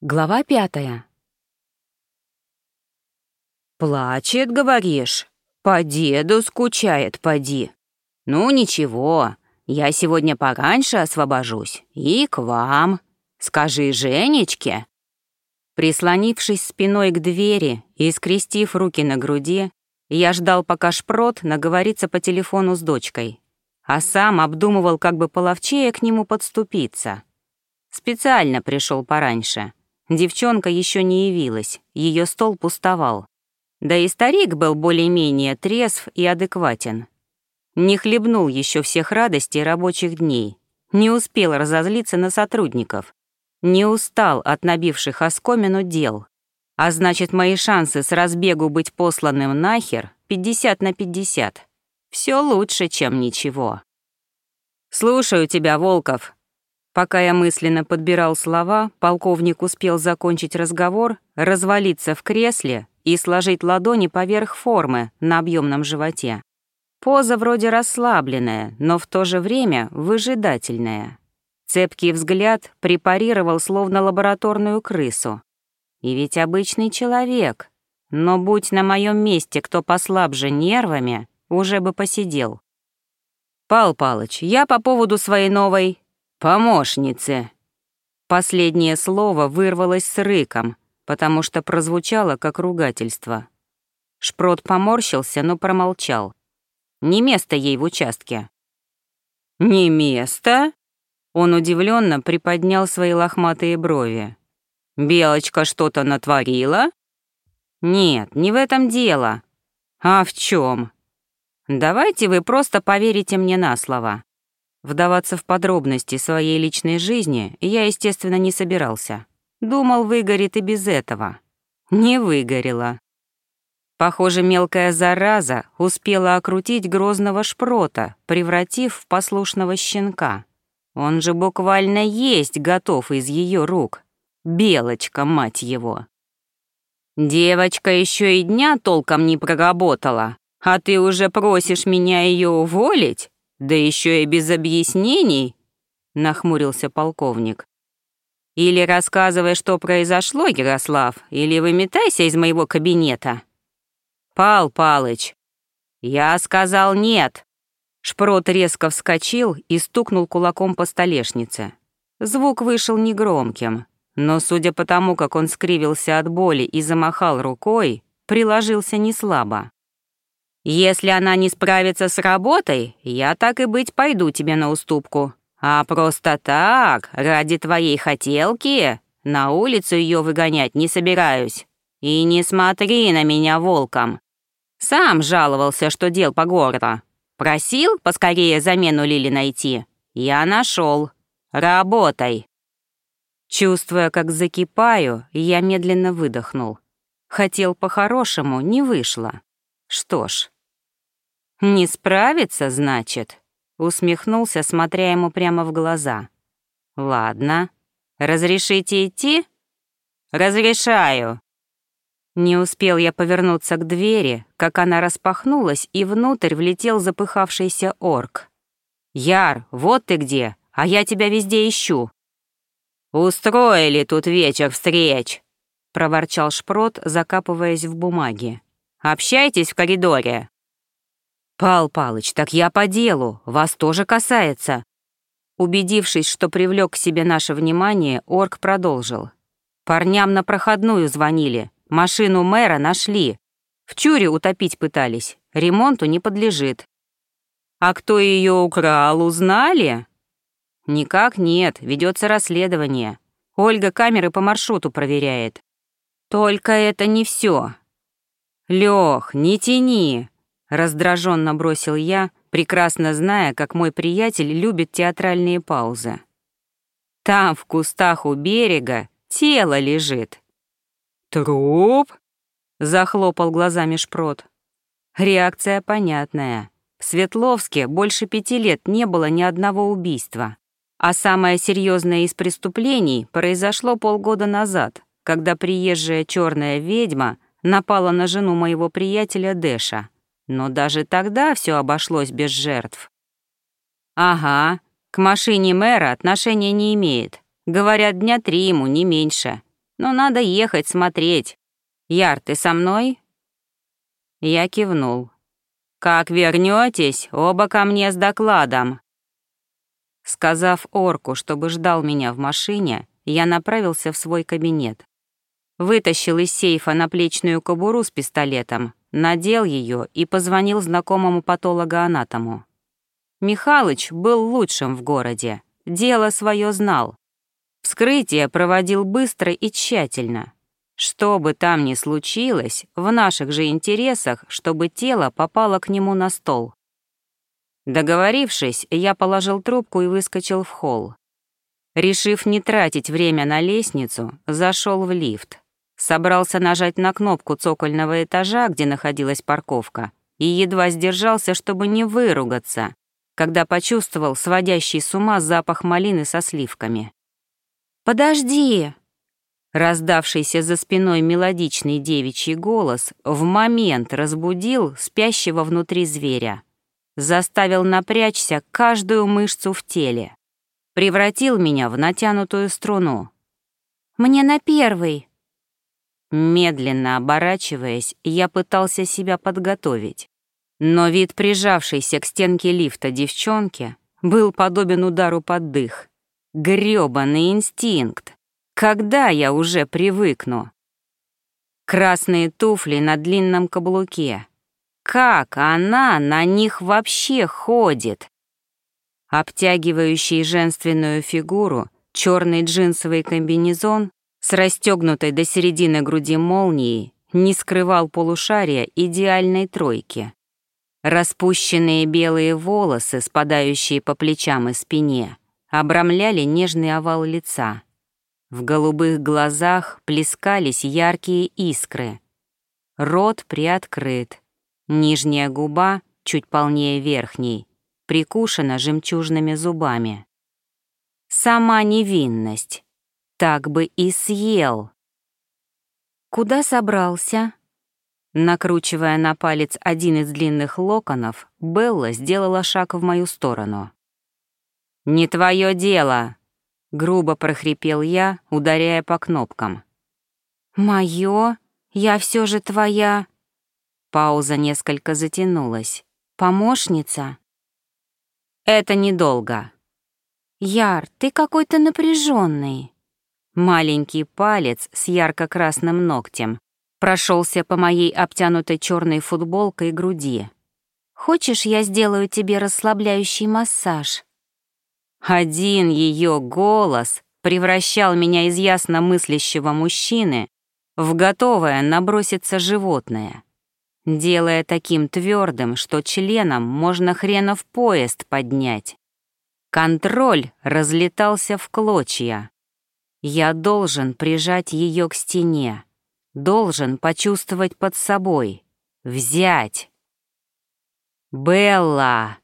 Глава пятая. «Плачет, говоришь? По деду скучает, поди. Ну ничего, я сегодня пораньше освобожусь и к вам. Скажи Женечке». Прислонившись спиной к двери и скрестив руки на груди, я ждал, пока Шпрот наговорится по телефону с дочкой, а сам обдумывал, как бы половчее к нему подступиться. Специально пришел пораньше — Девчонка еще не явилась, ее стол пустовал. Да и старик был более-менее трезв и адекватен. Не хлебнул еще всех радостей рабочих дней, не успел разозлиться на сотрудников, не устал от набивших оскомину дел. А значит, мои шансы с разбегу быть посланным нахер 50 на 50. Все лучше, чем ничего. «Слушаю тебя, Волков», Пока я мысленно подбирал слова, полковник успел закончить разговор, развалиться в кресле и сложить ладони поверх формы на объемном животе. Поза вроде расслабленная, но в то же время выжидательная. Цепкий взгляд препарировал словно лабораторную крысу. И ведь обычный человек. Но будь на моем месте кто послабже нервами, уже бы посидел. «Пал Палыч, я по поводу своей новой «Помощницы!» Последнее слово вырвалось с рыком, потому что прозвучало как ругательство. Шпрот поморщился, но промолчал. Не место ей в участке. «Не место?» Он удивленно приподнял свои лохматые брови. «Белочка что-то натворила?» «Нет, не в этом дело. А в чем? Давайте вы просто поверите мне на слово. Вдаваться в подробности своей личной жизни я, естественно, не собирался. Думал, выгорит и без этого. Не выгорело. Похоже, мелкая зараза успела окрутить грозного шпрота, превратив в послушного щенка. Он же буквально есть готов из ее рук. Белочка, мать его. Девочка еще и дня толком не проработала, а ты уже просишь меня ее уволить? «Да еще и без объяснений?» — нахмурился полковник. «Или рассказывай, что произошло, Ярослав, или выметайся из моего кабинета». «Пал Палыч!» «Я сказал нет!» Шпрот резко вскочил и стукнул кулаком по столешнице. Звук вышел негромким, но, судя по тому, как он скривился от боли и замахал рукой, приложился неслабо. Если она не справится с работой, я так и быть пойду тебе на уступку. А просто так, ради твоей хотелки, на улицу ее выгонять не собираюсь. И не смотри на меня волком. Сам жаловался, что дел по городу. Просил поскорее замену Лили найти. Я нашел. Работай. Чувствуя, как закипаю, я медленно выдохнул. Хотел по-хорошему, не вышло. Что ж, не справится, значит, усмехнулся, смотря ему прямо в глаза. Ладно, разрешите идти? Разрешаю. Не успел я повернуться к двери, как она распахнулась, и внутрь влетел запыхавшийся орк. «Яр, вот ты где, а я тебя везде ищу». «Устроили тут вечер встреч», — проворчал Шпрот, закапываясь в бумаги. Общайтесь в коридоре». «Пал Палыч, так я по делу, вас тоже касается». Убедившись, что привлек к себе наше внимание, орк продолжил. «Парням на проходную звонили, машину мэра нашли. В чуре утопить пытались, ремонту не подлежит». «А кто ее украл, узнали?» «Никак нет, ведется расследование. Ольга камеры по маршруту проверяет». «Только это не все. «Лёх, не тяни!» — раздраженно бросил я, прекрасно зная, как мой приятель любит театральные паузы. «Там, в кустах у берега, тело лежит». «Труп?» — захлопал глазами Шпрот. Реакция понятная. В Светловске больше пяти лет не было ни одного убийства. А самое серьезное из преступлений произошло полгода назад, когда приезжая черная ведьма — напала на жену моего приятеля Дэша. Но даже тогда все обошлось без жертв. Ага, к машине мэра отношения не имеет. Говорят, дня три ему, не меньше. но надо ехать смотреть. Яр, ты со мной?» Я кивнул. «Как вернетесь, оба ко мне с докладом». Сказав орку, чтобы ждал меня в машине, я направился в свой кабинет. Вытащил из сейфа наплечную кобуру с пистолетом, надел ее и позвонил знакомому патологоанатому. Михалыч был лучшим в городе, дело свое знал. Вскрытие проводил быстро и тщательно. Что бы там ни случилось, в наших же интересах, чтобы тело попало к нему на стол. Договорившись, я положил трубку и выскочил в холл. Решив не тратить время на лестницу, зашел в лифт. Собрался нажать на кнопку цокольного этажа, где находилась парковка, и едва сдержался, чтобы не выругаться, когда почувствовал сводящий с ума запах малины со сливками. «Подожди!» Раздавшийся за спиной мелодичный девичий голос в момент разбудил спящего внутри зверя. Заставил напрячься каждую мышцу в теле. Превратил меня в натянутую струну. «Мне на первый!» Медленно оборачиваясь, я пытался себя подготовить. Но вид прижавшейся к стенке лифта девчонки был подобен удару под дых. Грёбаный инстинкт. Когда я уже привыкну? Красные туфли на длинном каблуке. Как она на них вообще ходит? Обтягивающий женственную фигуру черный джинсовый комбинезон с расстегнутой до середины груди молнией не скрывал полушария идеальной тройки. Распущенные белые волосы, спадающие по плечам и спине, обрамляли нежный овал лица — в голубых глазах плескались яркие искры. Рот приоткрыт. Нижняя губа, чуть полнее верхней, прикушена жемчужными зубами. Сама невинность. Так бы и съел. Куда собрался? Накручивая на палец один из длинных локонов, Белла сделала шаг в мою сторону. «Не твое дело!» Грубо прохрипел я, ударяя по кнопкам. «Моё? Я все же твоя...» Пауза несколько затянулась. «Помощница?» «Это недолго». «Яр, ты какой-то напряженный. Маленький палец с ярко-красным ногтем прошелся по моей обтянутой черной футболкой груди. «Хочешь, я сделаю тебе расслабляющий массаж?» Один ее голос превращал меня из ясно мыслящего мужчины в готовое наброситься животное, делая таким твердым, что членом можно хренов поезд поднять. Контроль разлетался в клочья. Я должен прижать ее к стене, должен почувствовать под собой, взять. «Белла!»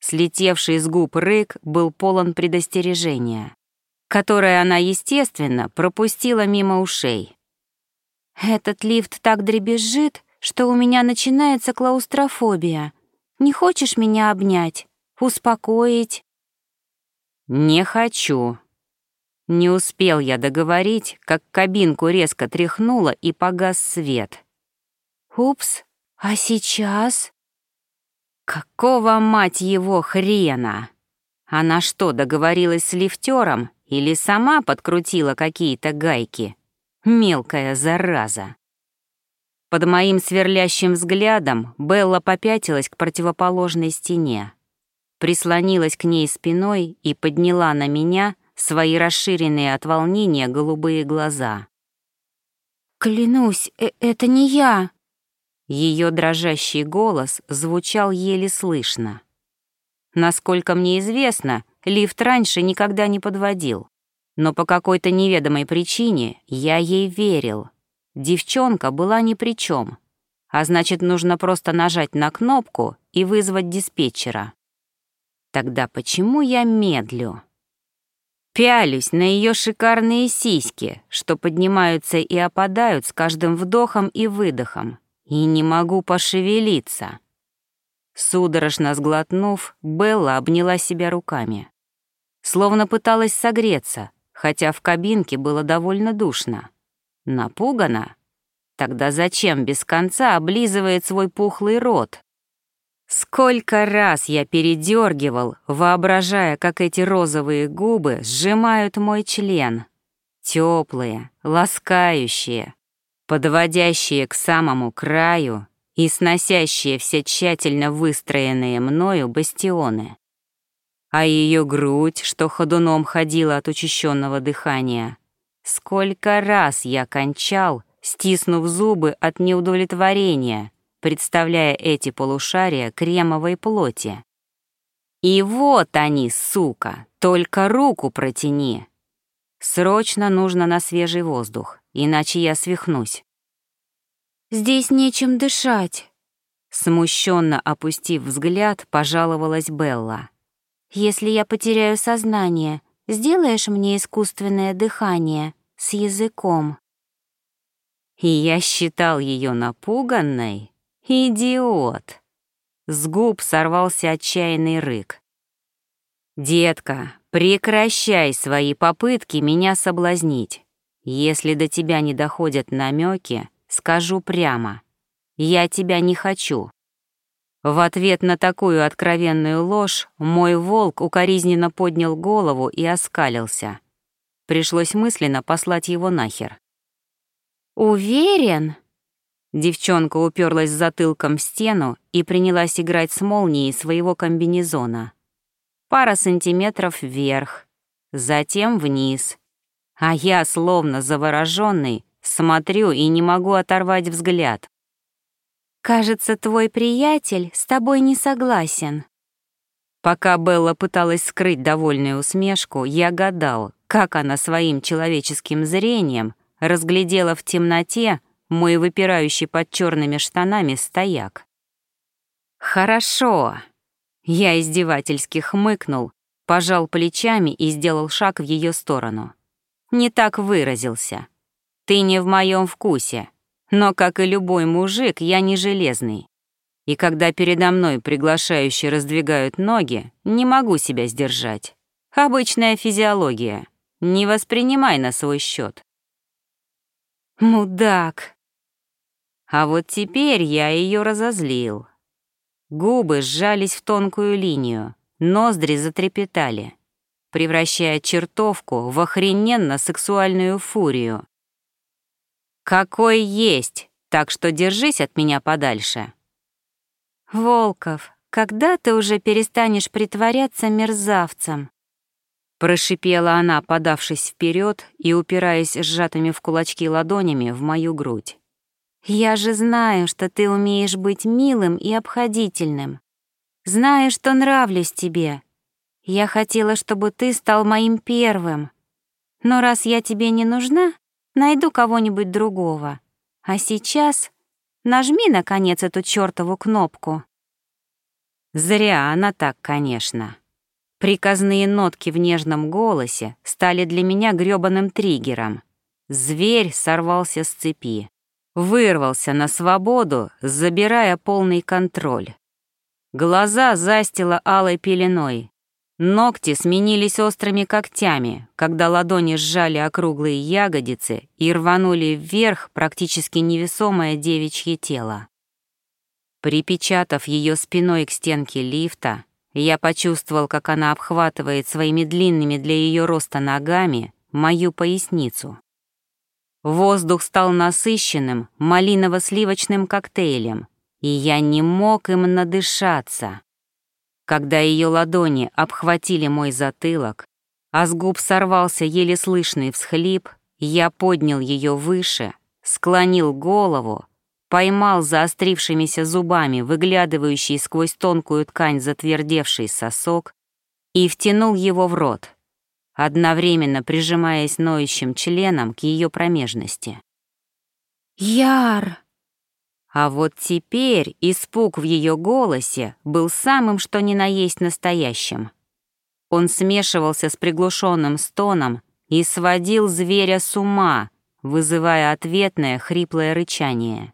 Слетевший с губ рык был полон предостережения, которое она, естественно, пропустила мимо ушей. «Этот лифт так дребезжит, что у меня начинается клаустрофобия. Не хочешь меня обнять? Успокоить?» «Не хочу». Не успел я договорить, как кабинку резко тряхнуло и погас свет. «Упс, а сейчас?» Какого, мать его, хрена? Она что, договорилась с лифтером или сама подкрутила какие-то гайки? Мелкая зараза. Под моим сверлящим взглядом Белла попятилась к противоположной стене, прислонилась к ней спиной и подняла на меня свои расширенные от волнения голубые глаза. «Клянусь, э это не я!» Ее дрожащий голос звучал еле слышно. Насколько мне известно, лифт раньше никогда не подводил. Но по какой-то неведомой причине я ей верил. Девчонка была ни при чем. А значит, нужно просто нажать на кнопку и вызвать диспетчера. Тогда почему я медлю? Пялюсь на ее шикарные сиськи, что поднимаются и опадают с каждым вдохом и выдохом, и не могу пошевелиться. Судорожно сглотнув, Белла обняла себя руками. Словно пыталась согреться, хотя в кабинке было довольно душно. Напугана? Тогда зачем без конца облизывает свой пухлый рот? Сколько раз я передергивал, воображая, как эти розовые губы сжимают мой член. Теплые, ласкающие, подводящие к самому краю и сносящие все тщательно выстроенные мною бастионы. А ее грудь, что ходуном ходила от учащенного дыхания. Сколько раз я кончал, стиснув зубы от неудовлетворения, представляя эти полушария кремовой плоти. И вот они, сука, только руку протяни. Срочно нужно на свежий воздух, иначе я свихнусь. Здесь нечем дышать. Смущенно опустив взгляд, пожаловалась Белла. Если я потеряю сознание, сделаешь мне искусственное дыхание с языком. И я считал ее напуганной? Идиот! С губ сорвался отчаянный рык. «Детка, прекращай свои попытки меня соблазнить. Если до тебя не доходят намеки, скажу прямо. Я тебя не хочу». В ответ на такую откровенную ложь мой волк укоризненно поднял голову и оскалился. Пришлось мысленно послать его нахер. «Уверен?» Девчонка уперлась затылком в стену и принялась играть с молнией своего комбинезона. Пара сантиметров вверх, затем вниз. А я, словно заворожённый, смотрю и не могу оторвать взгляд. «Кажется, твой приятель с тобой не согласен». Пока Белла пыталась скрыть довольную усмешку, я гадал, как она своим человеческим зрением разглядела в темноте мой выпирающий под черными штанами стояк. «Хорошо!» Я издевательски хмыкнул, пожал плечами и сделал шаг в ее сторону. Не так выразился. «Ты не в моем вкусе, но, как и любой мужик, я не железный. И когда передо мной приглашающие раздвигают ноги, не могу себя сдержать. Обычная физиология. Не воспринимай на свой счет. Мудак. А вот теперь я ее разозлил. Губы сжались в тонкую линию, ноздри затрепетали, превращая чертовку в охрененно сексуальную фурию. «Какой есть, так что держись от меня подальше». «Волков, когда ты уже перестанешь притворяться мерзавцем?» Прошипела она, подавшись вперед и упираясь сжатыми в кулачки ладонями в мою грудь. «Я же знаю, что ты умеешь быть милым и обходительным. Знаю, что нравлюсь тебе. Я хотела, чтобы ты стал моим первым. Но раз я тебе не нужна, найду кого-нибудь другого. А сейчас нажми, наконец, эту чёртову кнопку». Зря она так, конечно. Приказные нотки в нежном голосе стали для меня грёбаным триггером. Зверь сорвался с цепи, вырвался на свободу, забирая полный контроль. Глаза застило алой пеленой. Ногти сменились острыми когтями, когда ладони сжали округлые ягодицы и рванули вверх практически невесомое девичье тело. Припечатав ее спиной к стенке лифта, я почувствовал, как она обхватывает своими длинными для ее роста ногами мою поясницу. Воздух стал насыщенным малиново-сливочным коктейлем, и я не мог им надышаться. Когда ее ладони обхватили мой затылок, а с губ сорвался еле слышный всхлип, я поднял ее выше, склонил голову поймал заострившимися зубами выглядывающий сквозь тонкую ткань затвердевший сосок и втянул его в рот, одновременно прижимаясь ноющим членом к ее промежности. «Яр!» А вот теперь испуг в ее голосе был самым что ни на есть настоящим. Он смешивался с приглушенным стоном и сводил зверя с ума, вызывая ответное хриплое рычание.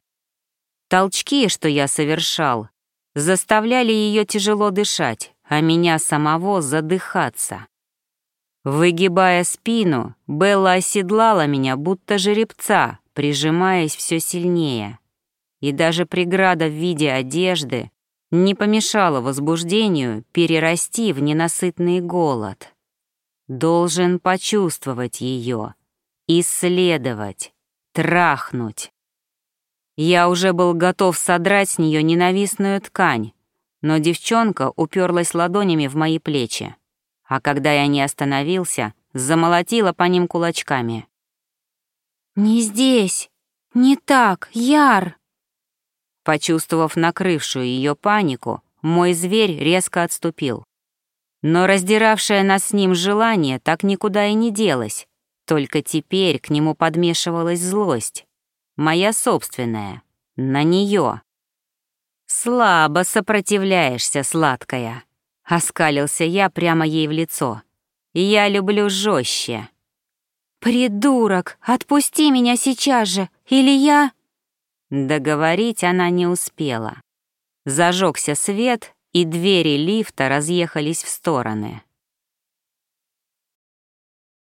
Толчки, что я совершал, заставляли ее тяжело дышать, а меня самого задыхаться. Выгибая спину, Белла оседлала меня, будто жеребца, прижимаясь все сильнее. И даже преграда в виде одежды не помешала возбуждению перерасти в ненасытный голод. Должен почувствовать ее, исследовать, трахнуть. Я уже был готов содрать с нее ненавистную ткань, но девчонка уперлась ладонями в мои плечи, а когда я не остановился, замолотила по ним кулачками. «Не здесь! Не так, Яр!» Почувствовав накрывшую ее панику, мой зверь резко отступил. Но раздиравшее нас с ним желание так никуда и не делось, только теперь к нему подмешивалась злость. Моя собственная, на нее. «Слабо сопротивляешься, сладкая», — оскалился я прямо ей в лицо. «Я люблю жестче. «Придурок, отпусти меня сейчас же, или я...» Договорить она не успела. Зажегся свет, и двери лифта разъехались в стороны.